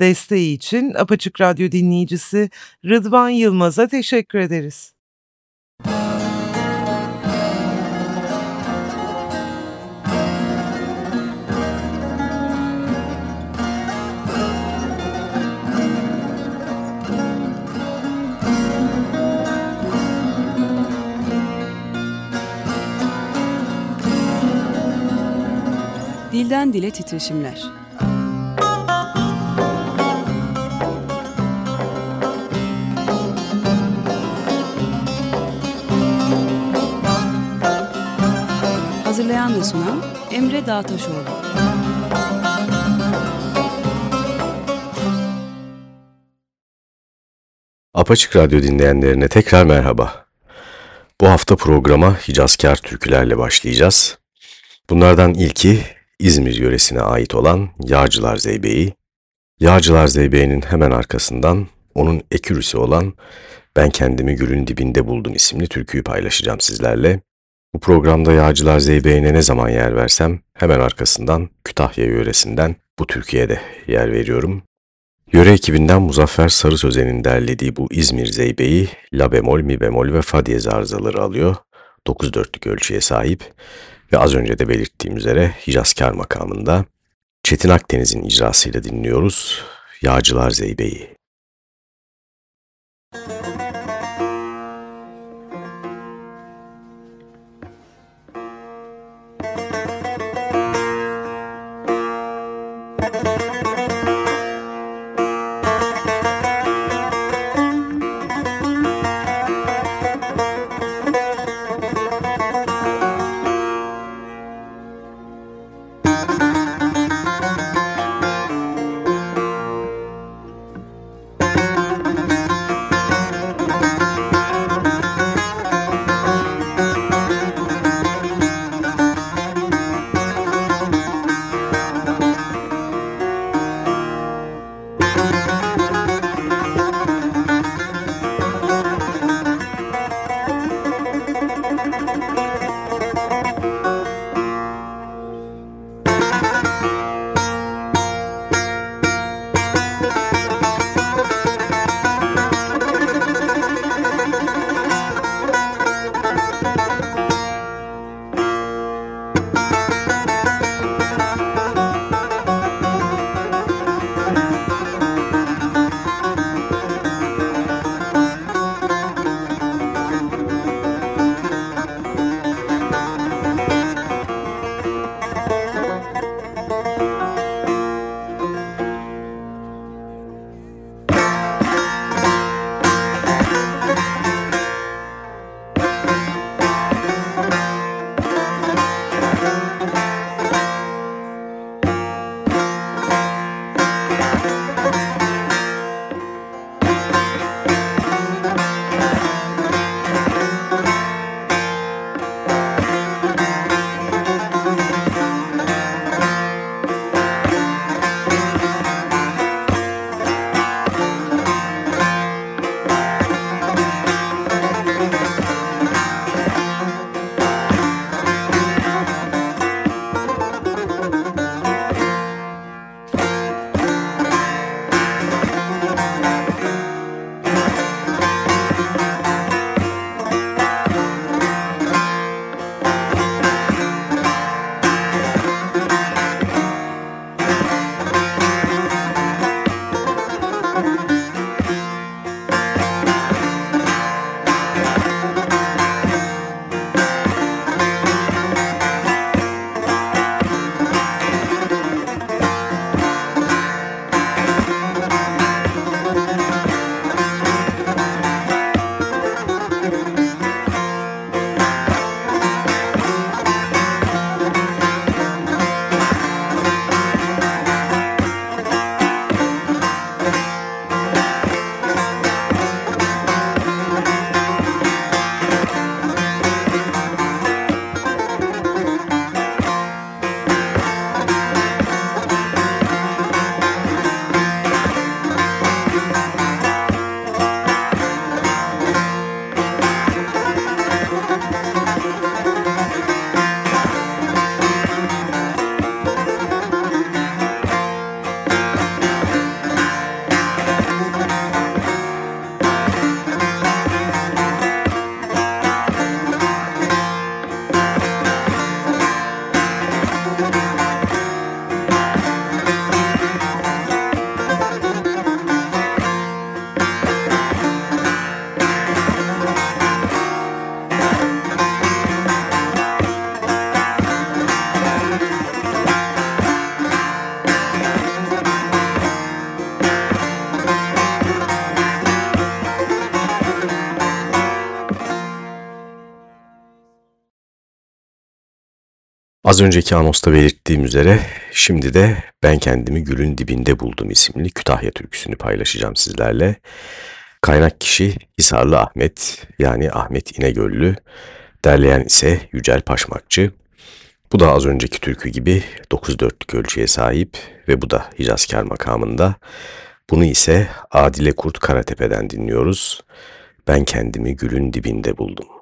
Desteği için Apaçık Radyo dinleyicisi Rıdvan Yılmaz'a teşekkür ederiz. Dilden Dile Titreşimler Hazırlayan ve sunan Emre Dağtaşoğlu. Apaçık Radyo dinleyenlerine tekrar merhaba. Bu hafta programa Hicazkar türkülerle başlayacağız. Bunlardan ilki İzmir yöresine ait olan Yağcılar Zeybeği. Yağcılar Zeybeği'nin hemen arkasından onun ekürüsü olan Ben Kendimi Gülün Dibinde Buldum isimli türküyü paylaşacağım sizlerle. Bu programda Yağcılar Zeybeği'ne ne zaman yer versem hemen arkasından Kütahya yöresinden bu Türkiye'de yer veriyorum. Yöre ekibinden Muzaffer Sarı Sözen'in derlediği bu İzmir Zeybeği La bemol, Mi bemol ve Fa diyez arızaları alıyor. 9 dörtlük ölçüye sahip ve az önce de belirttiğim üzere Hicazkar makamında Çetin Akdeniz'in icrasıyla dinliyoruz Yağcılar Zeybeği. Az önceki anosta belirttiğim üzere şimdi de Ben Kendimi Gülün Dibinde Buldum isimli Kütahya türküsünü paylaşacağım sizlerle. Kaynak kişi Hisarlı Ahmet yani Ahmet İnegöllü, derleyen ise Yücel Paşmakçı. Bu da az önceki türkü gibi 9-4'lük ölçüye sahip ve bu da Hicazkar makamında. Bunu ise Adile Kurt Karatepe'den dinliyoruz. Ben kendimi gülün dibinde buldum.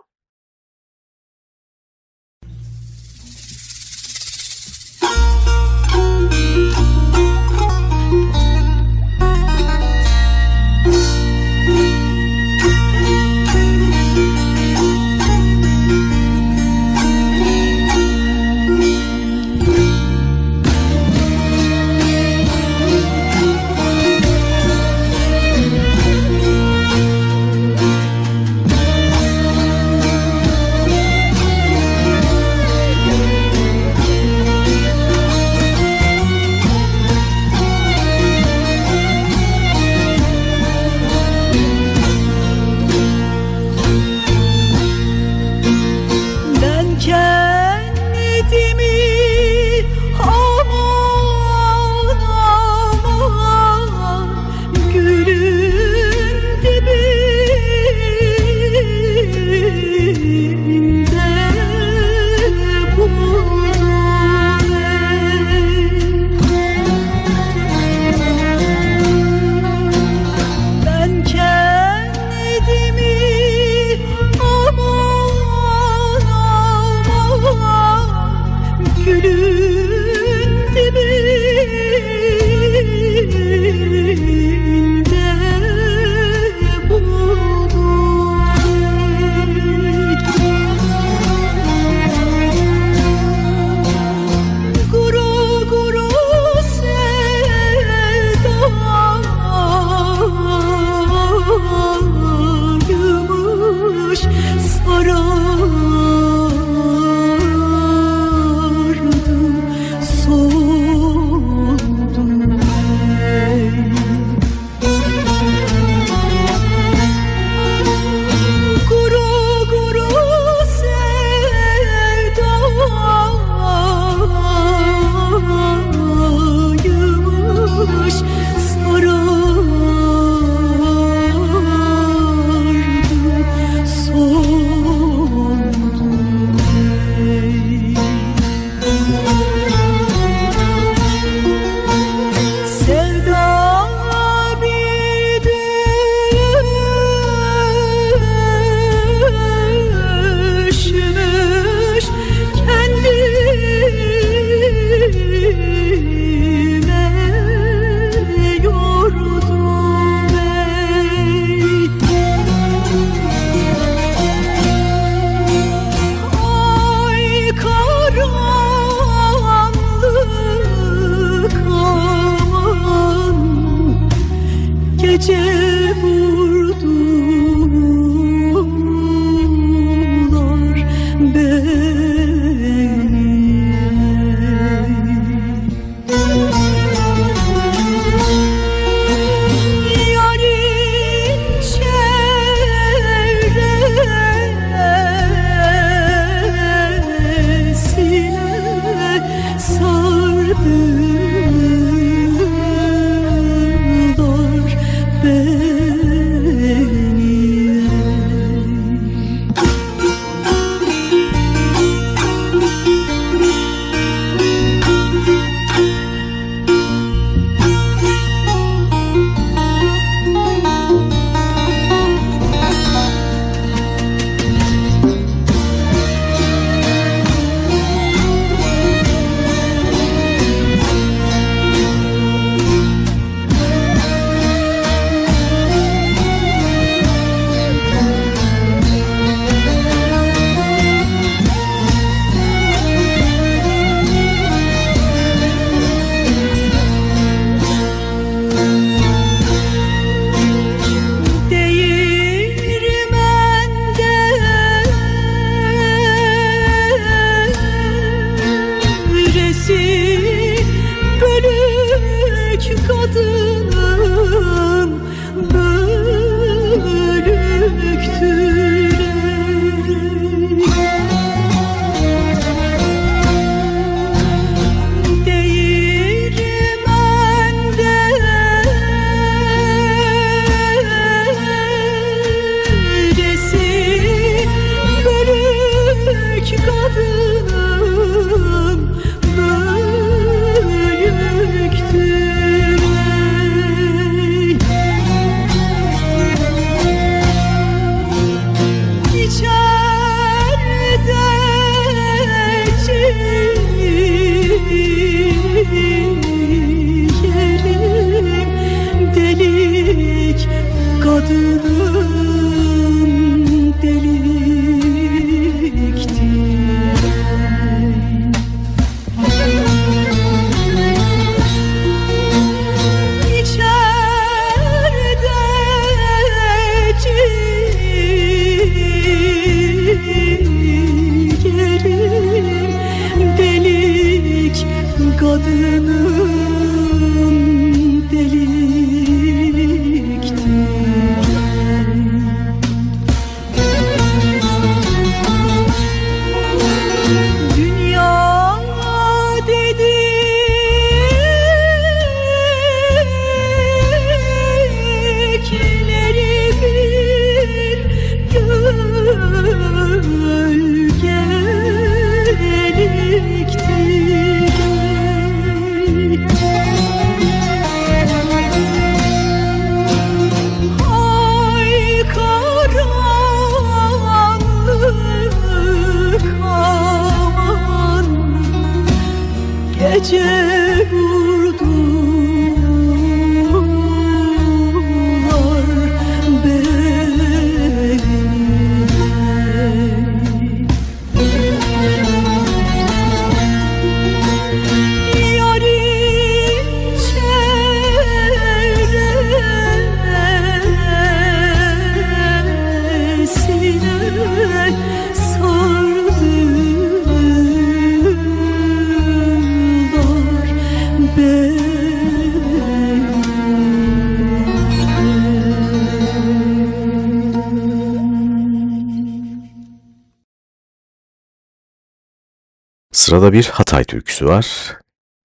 Sırada bir Hatay türküsü var.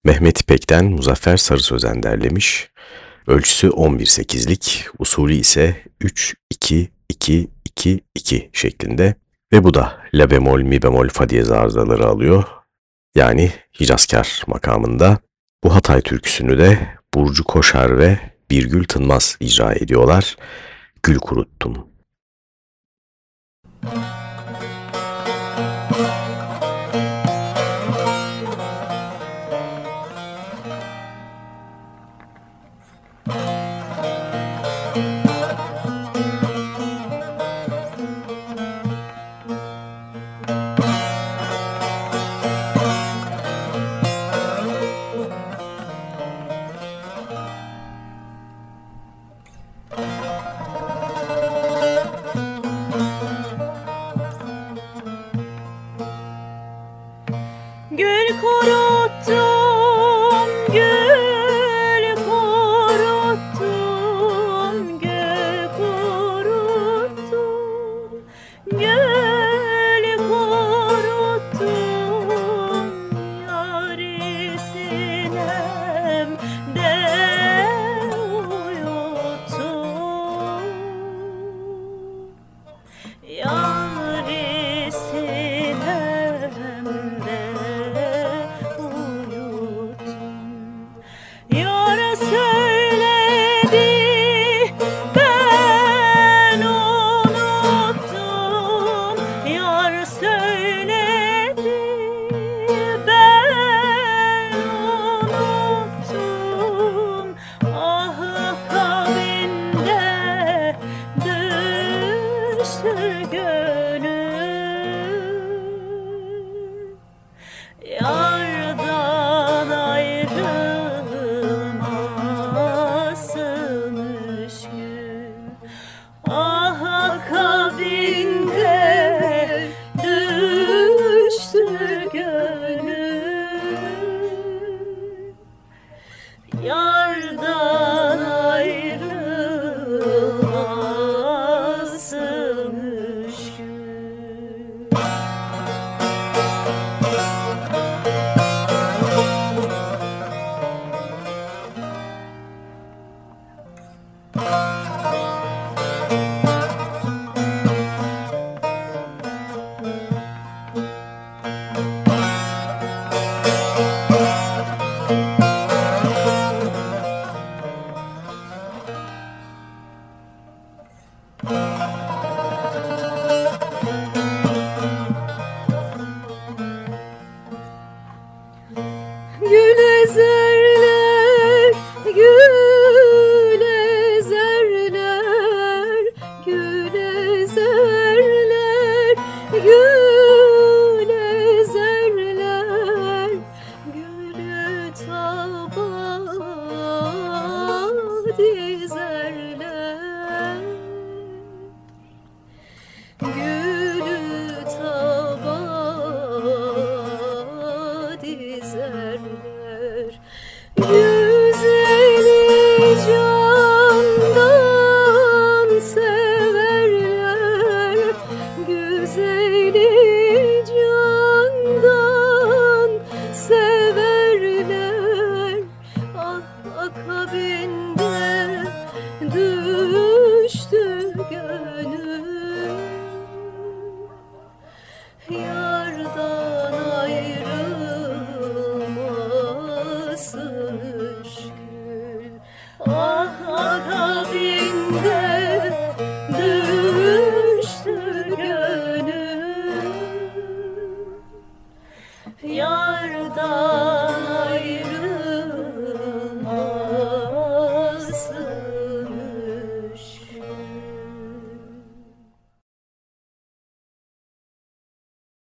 Mehmet İpek'ten Muzaffer Sarı Sözen derlemiş. Ölçüsü 11-8'lik, usulü ise 3-2-2-2-2 şeklinde ve bu da la bemol, mi bemol, fa diyez arızaları alıyor. Yani Hicazkar makamında. Bu Hatay türküsünü de Burcu Koşar ve Birgül Tınmaz icra ediyorlar. Gül kuruttum.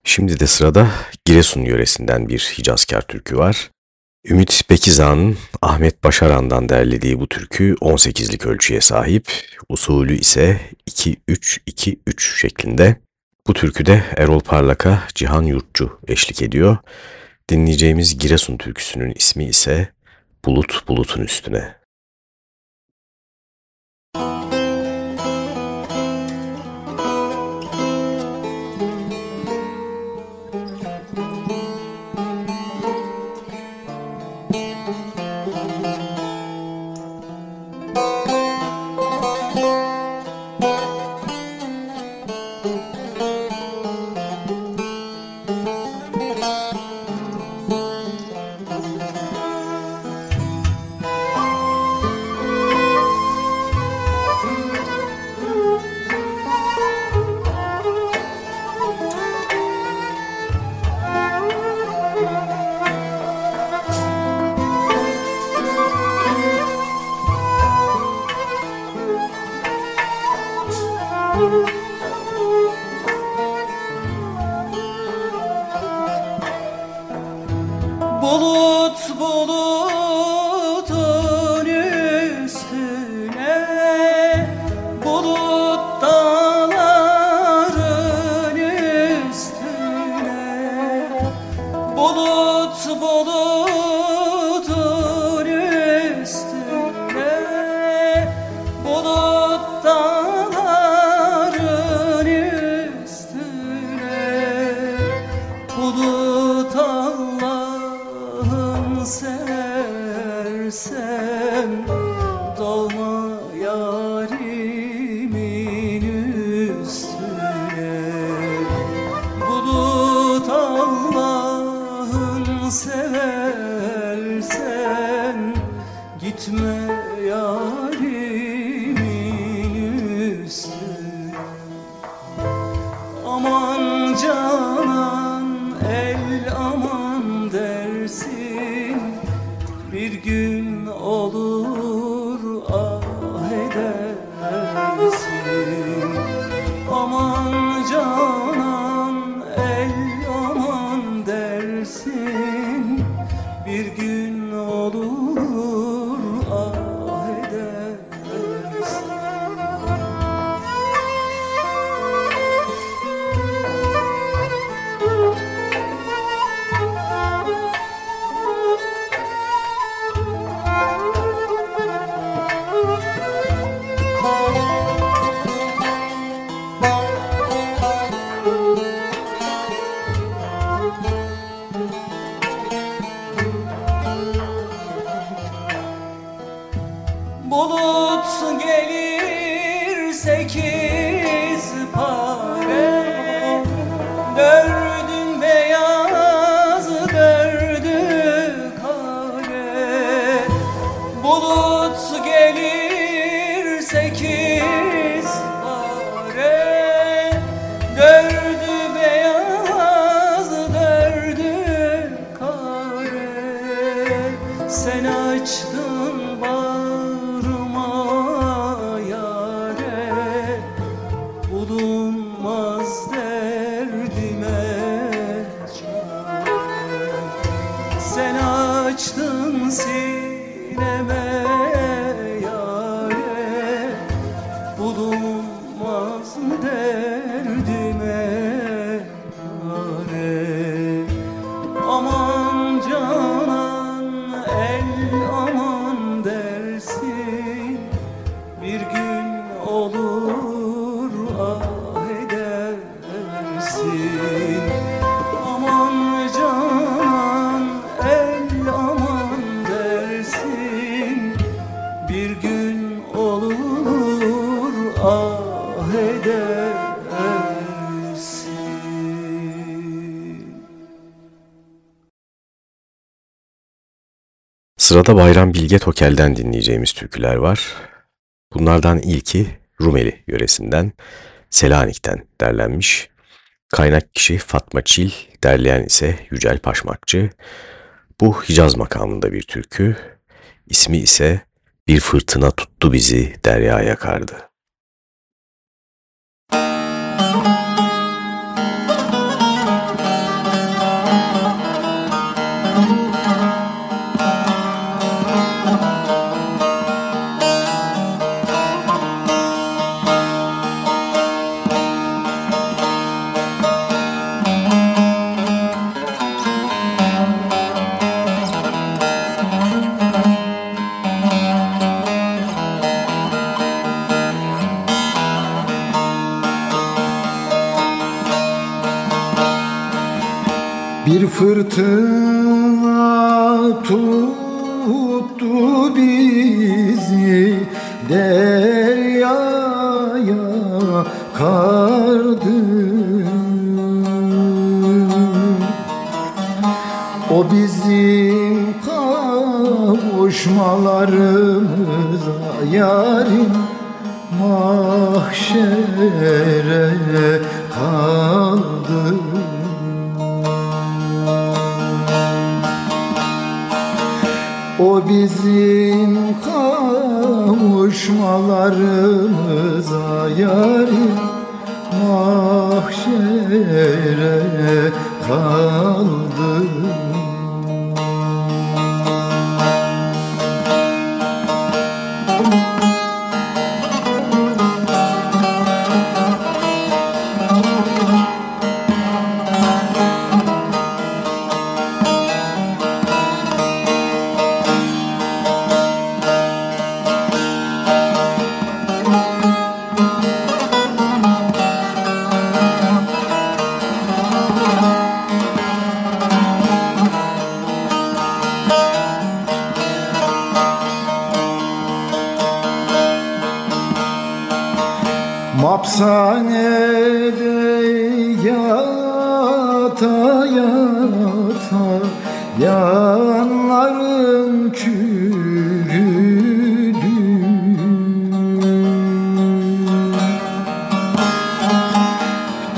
Şimdi de sırada Giresun yöresinden bir Hicazkar türkü var. Ümit Bekizan'ın Ahmet Başaran'dan derlediği bu türkü 18'lik ölçüye sahip, usulü ise 2-3-2-3 şeklinde. Bu türküde Erol Parlak'a Cihan Yurtçu eşlik ediyor. Dinleyeceğimiz Giresun türküsünün ismi ise Bulut Bulutun Üstüne. Sırada Bayram Bilge Tokel'den dinleyeceğimiz türküler var. Bunlardan ilki Rumeli yöresinden, Selanik'ten derlenmiş. Kaynak kişi Fatma Çil, derleyen ise Yücel Paşmakçı. Bu Hicaz makamında bir türkü. İsmi ise Bir Fırtına Tuttu Bizi Deryaya Kardı. Mapsanede yata yata Yanlarım çürüdü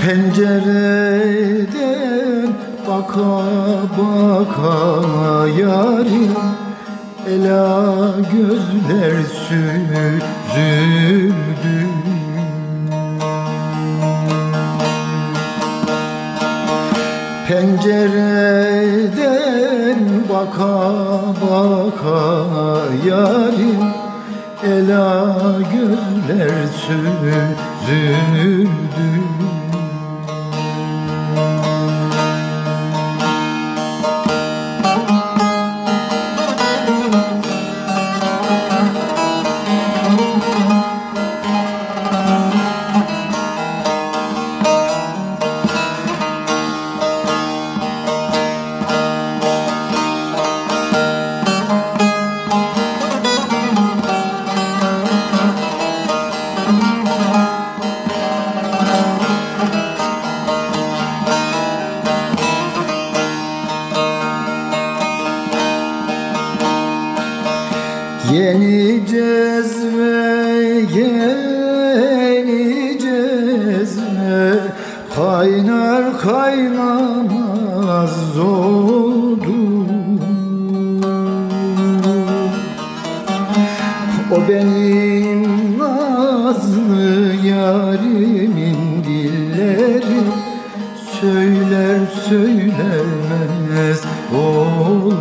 Pencereden baka baka yarim Ela gözler süzüldü baka baka yarim. Ela gözler süzüldü yarimin dilleri Söyler söylemez oldu.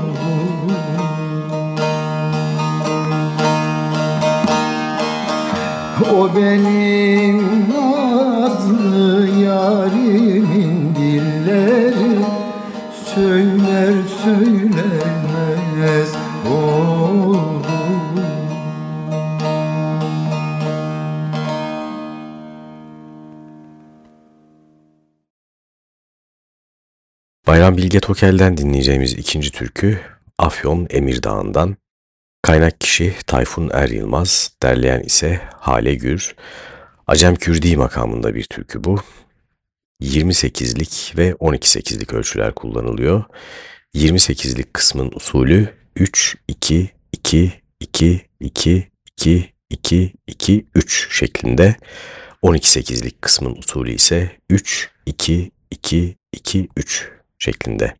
O benim nazlı yarimin Bayram Bilge Tokel'den dinleyeceğimiz ikinci türkü Afyon Emirdağ'ından. Kaynak kişi Tayfun Er Yılmaz, derleyen ise Hale Gür. Acem Kürdi makamında bir türkü bu. 28'lik ve 12-8'lik ölçüler kullanılıyor. 28'lik kısmın usulü 3-2-2-2-2-2-2-2-3 şeklinde. 12-8'lik kısmın usulü ise 3-2-2-2-3 şeklinde.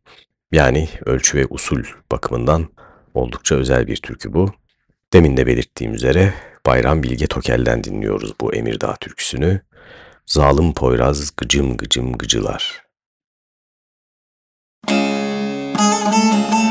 Yani ölçü ve usul bakımından oldukça özel bir türkü bu. Demin de belirttiğim üzere Bayram Bilge Tokel'den dinliyoruz bu Emirdağ türküsünü. Zalim Poyraz gıcım gıcım gıcılar. Zalim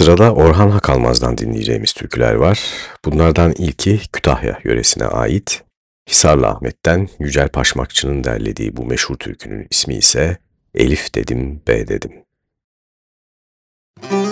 Sırada Orhan Hakalmaz'dan dinleyeceğimiz türküler var. Bunlardan ilki Kütahya yöresine ait. Hisarlı Ahmet'ten Yücel Paşmakçı'nın derlediği bu meşhur türkünün ismi ise Elif dedim, B dedim. Elif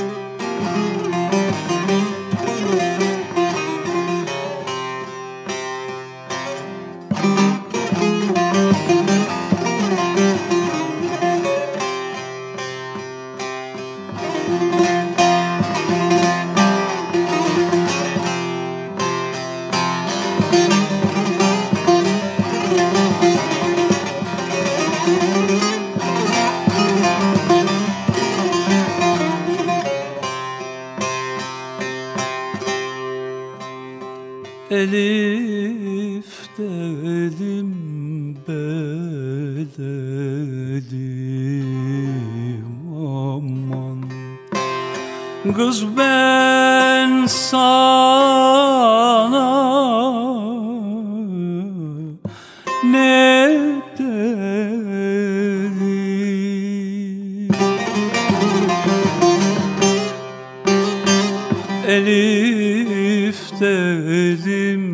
Kız ben sana ne dedim Elif dedim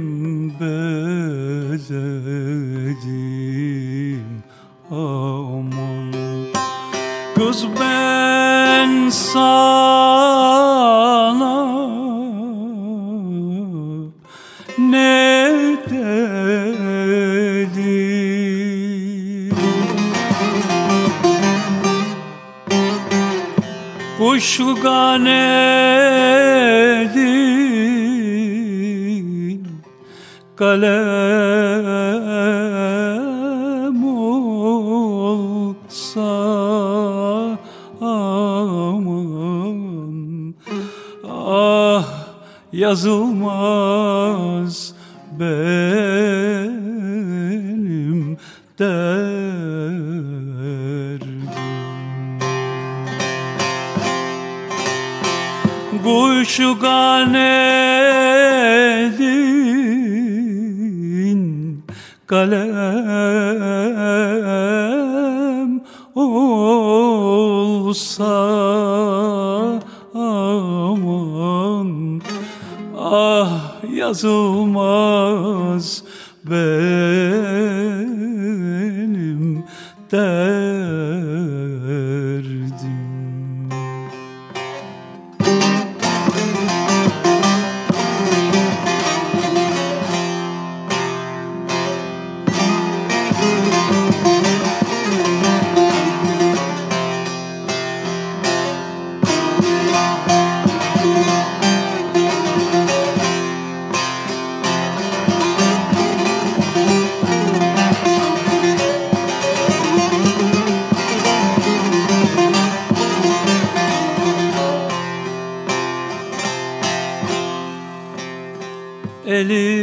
bededim aman Kız ben sana ne dedim? Kuşu ganedin kalem yazılmaz benim derdim. Kuşu ganedin kalem olsa yazılmaz gelelim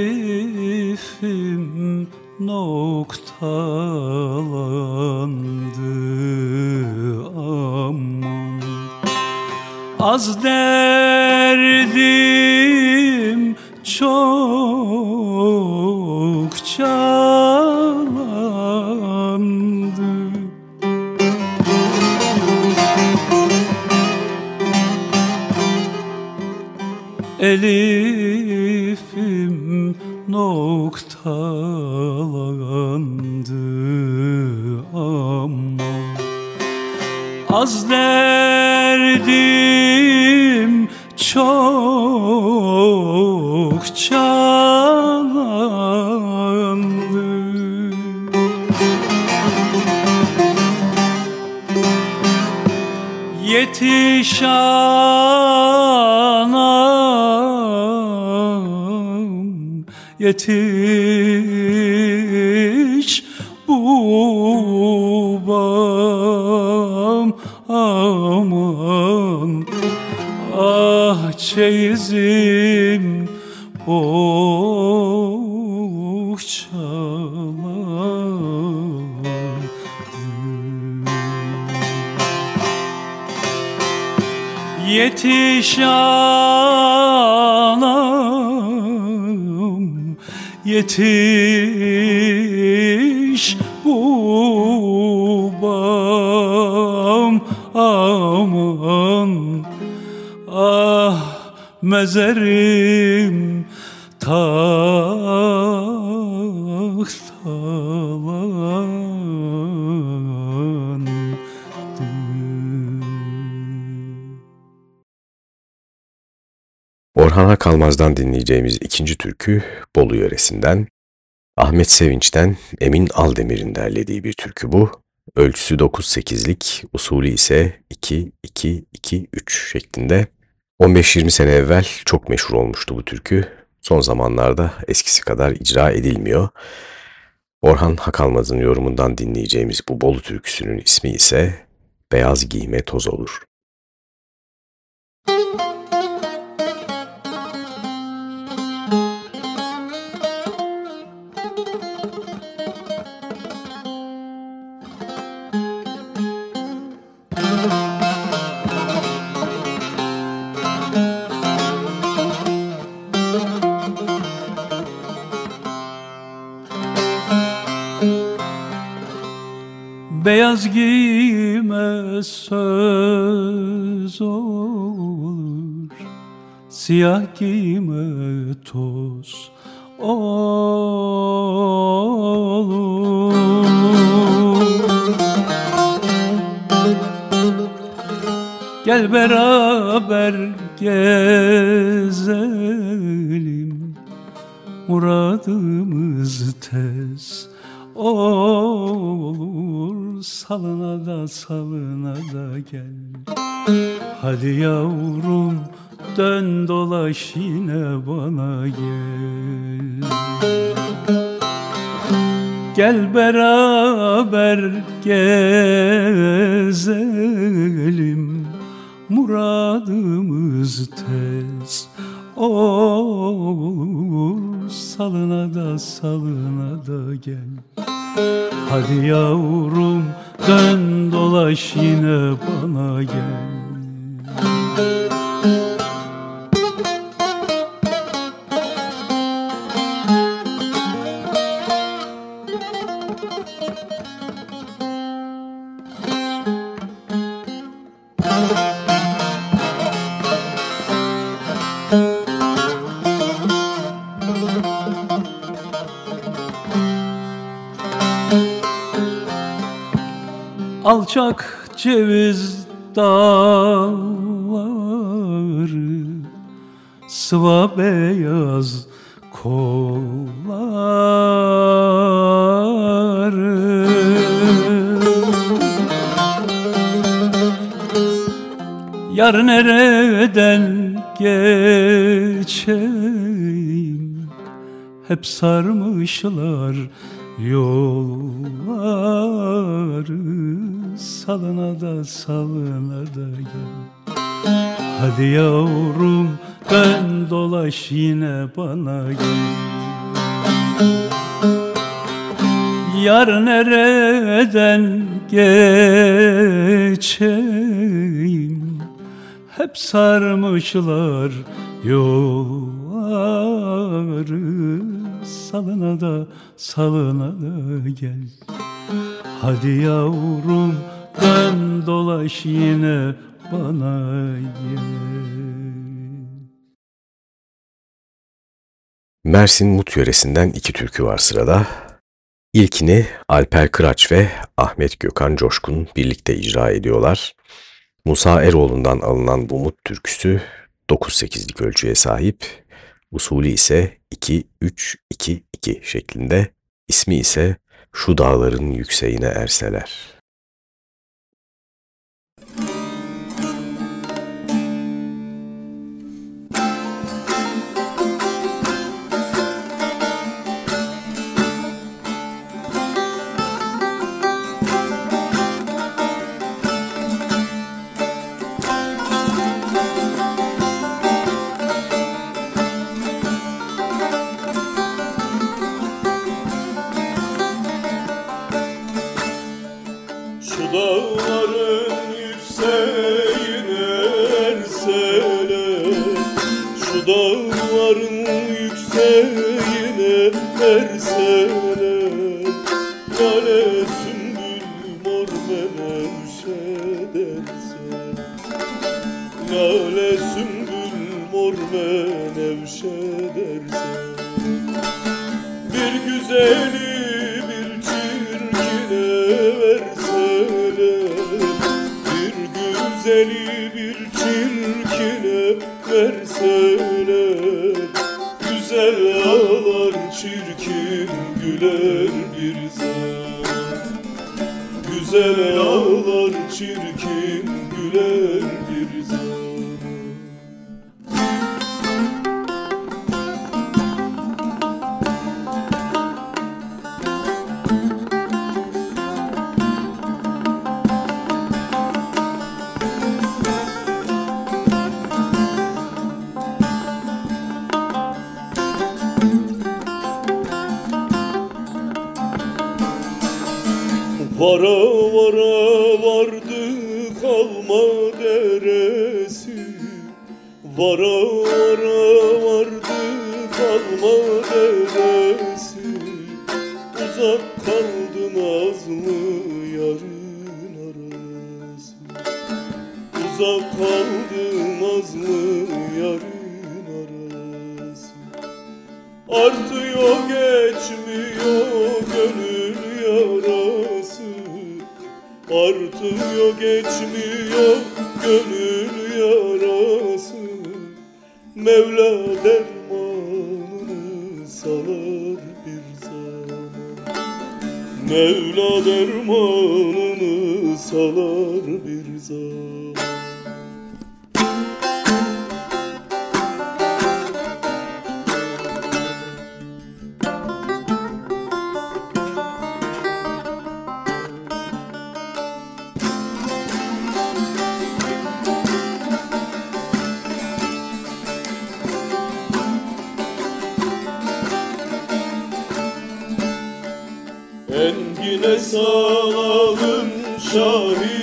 Yetiş babam. Aman Ah çeyizim bohçalandı Yetiş anam Yetiş babam aman. Ah mezerim tahtalandı Orhan Akalmaz'dan dinleyeceğimiz ikinci türkü Bolu yöresinden. Ahmet Sevinç'ten Emin Aldemir'in derlediği bir türkü bu. Ölçüsü 9-8'lik, usulü ise 2-2-2-3 şeklinde. 15-20 sene evvel çok meşhur olmuştu bu türkü. Son zamanlarda eskisi kadar icra edilmiyor. Orhan Hakalmaz'ın yorumundan dinleyeceğimiz bu Bolu türküsünün ismi ise Beyaz Giyme Toz Olur. Beyaz giyme söz olur. Siyah giyme toz olur. Gel beraber gezelim. Muradımız tez olur Salına da salına da gel. Hadi yavrum dön dolaş yine bana gel. Gel beraber gezelim Muradımız tez olur. Salına da salına da gel Hadi yavrum dön dolaş yine bana gel ceviz dağları Sıva beyaz kolları. Yar nereden geçeyim? Hep sarmışlar yolları Salına da salına da gel. Hadi yavrum dön dolaş yine bana gel. Yar nereden geçeyim? Hep sarmışlar yolları Salına da salına da gel Hadi yavrum dön dolaş yine bana gel Mersin Mut yöresinden iki türkü var sırada. İlkini Alper Kıraç ve Ahmet Gökhan Coşkun birlikte icra ediyorlar. Musa Eroğlu'ndan alınan bu Mut türküsü 9-8'lik ölçüye sahip. Usulü ise 2-3-2-2 şeklinde. İsmi ise Şu Dağların Yükseğine Erseler. Erseler Lale sümbül mor menevşe derse Lale sümbül mor Bir güzeli bir çirkine verseler Bir güzeli bir çirkine verseler güler bir zaman Güzel ağlar Engine salalım şahini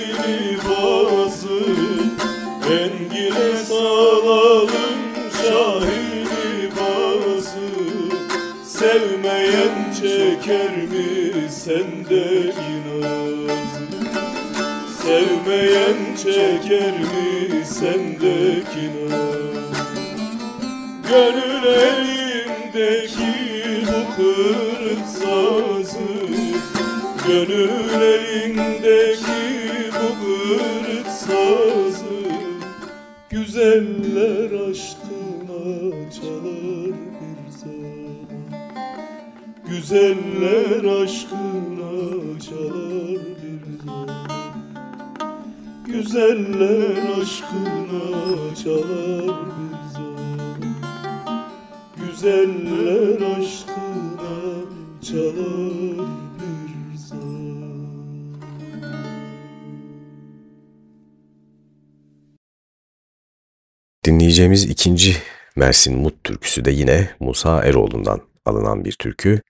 Dinleyeceğimiz ikinci Mersin Mut türküsü de yine Musa Eroğlu'ndan alınan bir türkü.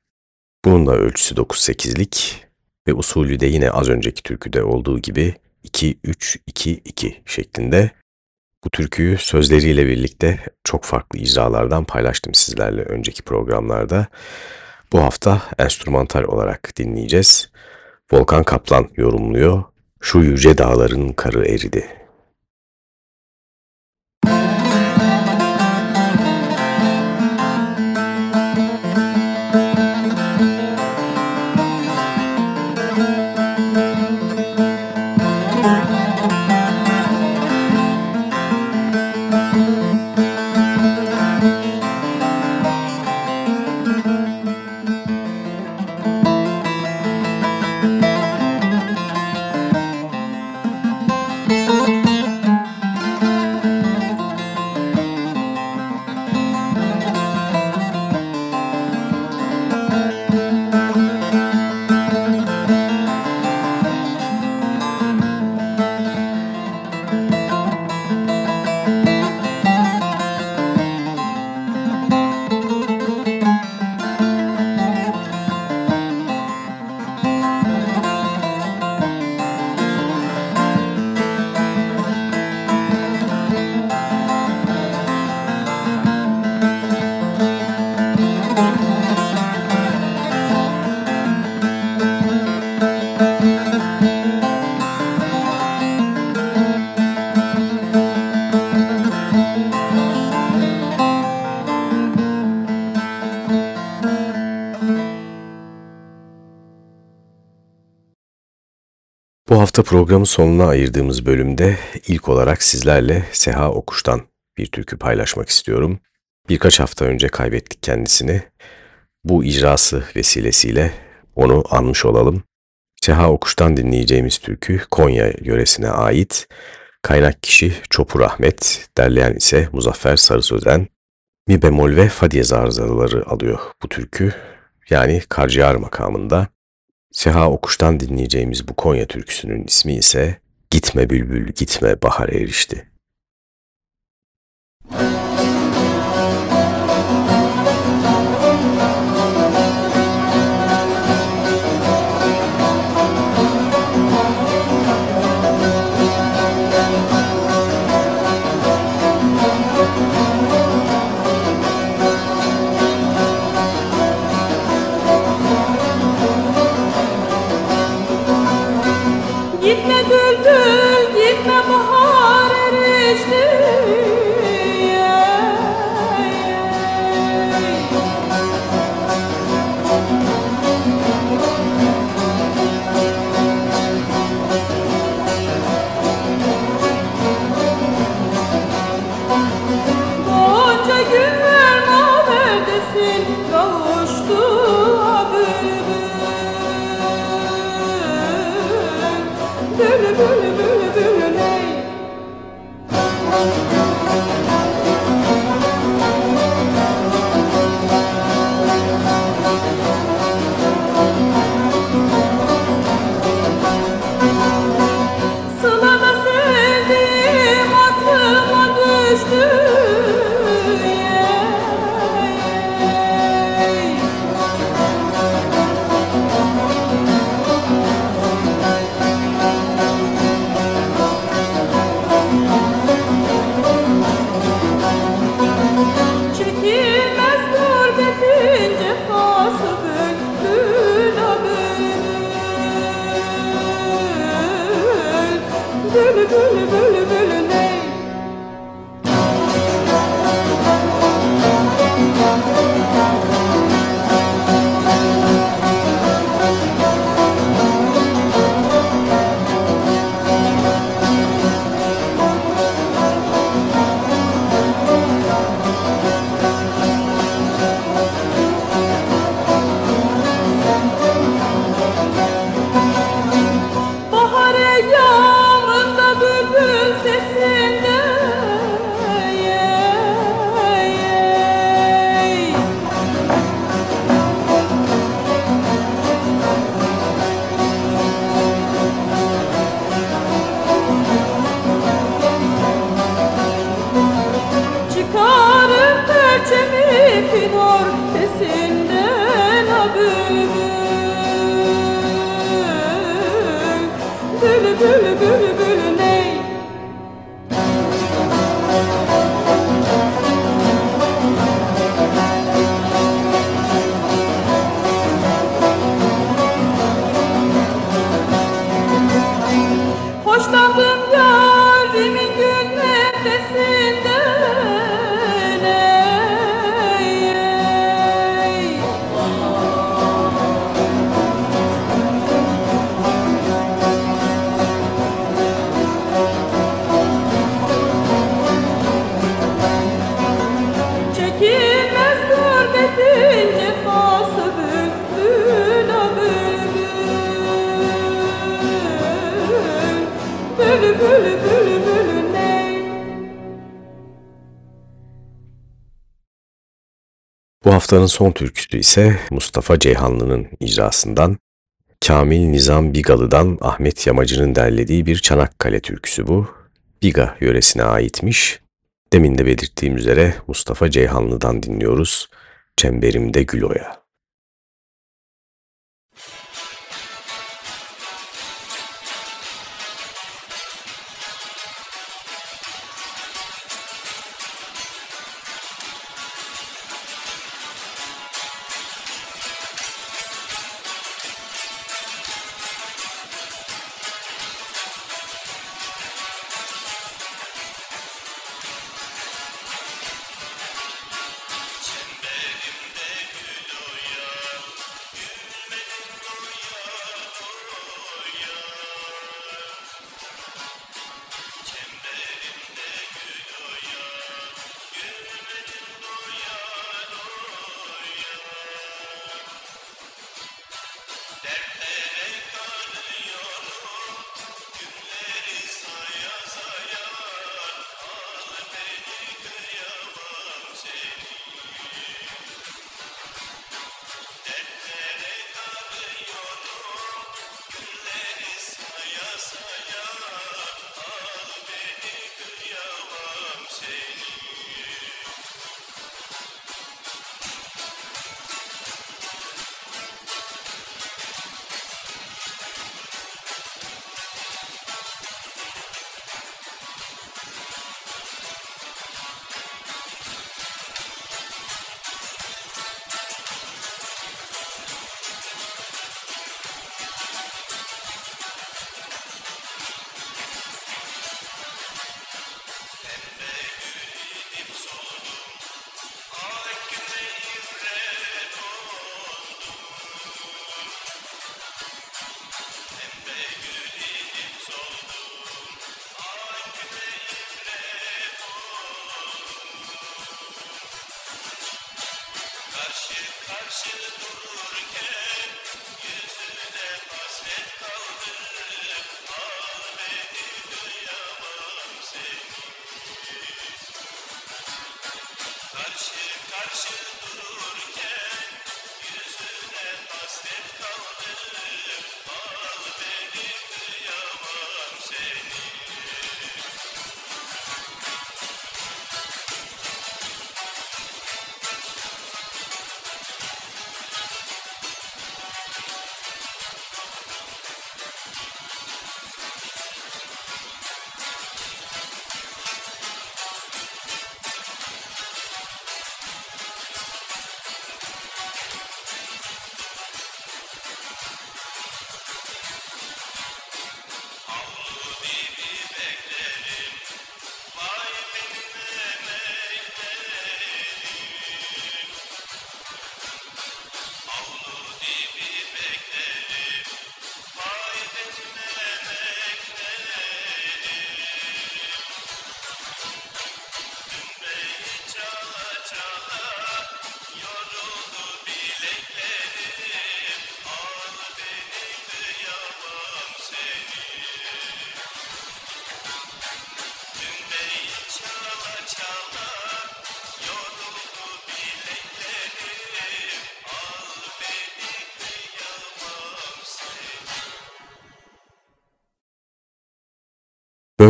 Bunun da ölçüsü 9-8'lik ve usulü de yine az önceki türküde olduğu gibi 2-3-2-2 şeklinde. Bu türküyü sözleriyle birlikte çok farklı icralardan paylaştım sizlerle önceki programlarda. Bu hafta enstrümantal olarak dinleyeceğiz. Volkan Kaplan yorumluyor. Şu yüce dağların karı eridi. Hafta programın sonuna ayırdığımız bölümde ilk olarak sizlerle Seha Okuş'tan bir türkü paylaşmak istiyorum. Birkaç hafta önce kaybettik kendisini. Bu icrası vesilesiyle onu anmış olalım. Seha Okuş'tan dinleyeceğimiz türkü Konya yöresine ait. Kaynak kişi Çopur Ahmet, derleyen ise Muzaffer Sarı Sözen. Mi bemol ve fa diyez arızaları alıyor bu türkü. Yani karciğer makamında. Seha Okuş'tan dinleyeceğimiz bu Konya türküsünün ismi ise Gitme Bülbül Gitme Bahar Erişti. Gitme haftanın son türküsü ise Mustafa Ceyhanlı'nın icrasından Kamil Nizam Bigalı'dan Ahmet Yamacı'nın derlediği bir Çanakkale türküsü bu. Biga yöresine aitmiş. Demin de belirttiğim üzere Mustafa Ceyhanlı'dan dinliyoruz. Çemberimde Gül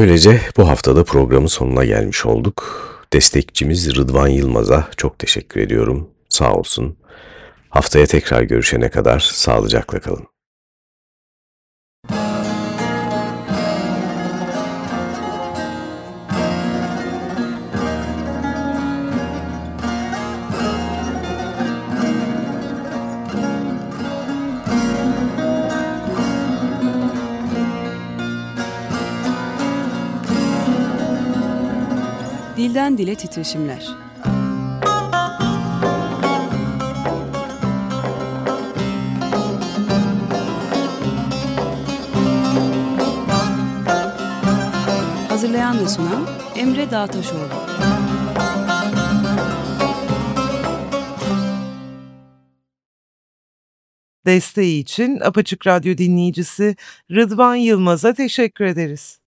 Böylece bu haftada programın sonuna gelmiş olduk. Destekçimiz Rıdvan Yılmaz'a çok teşekkür ediyorum. Sağ olsun. Haftaya tekrar görüşene kadar sağlıcakla kalın. Dilden Dile Titreşimler Hazırlayan ve sunan Emre Dağtaşoğlu. Desteği için Apaçık Radyo dinleyicisi Rıdvan Yılmaz'a teşekkür ederiz.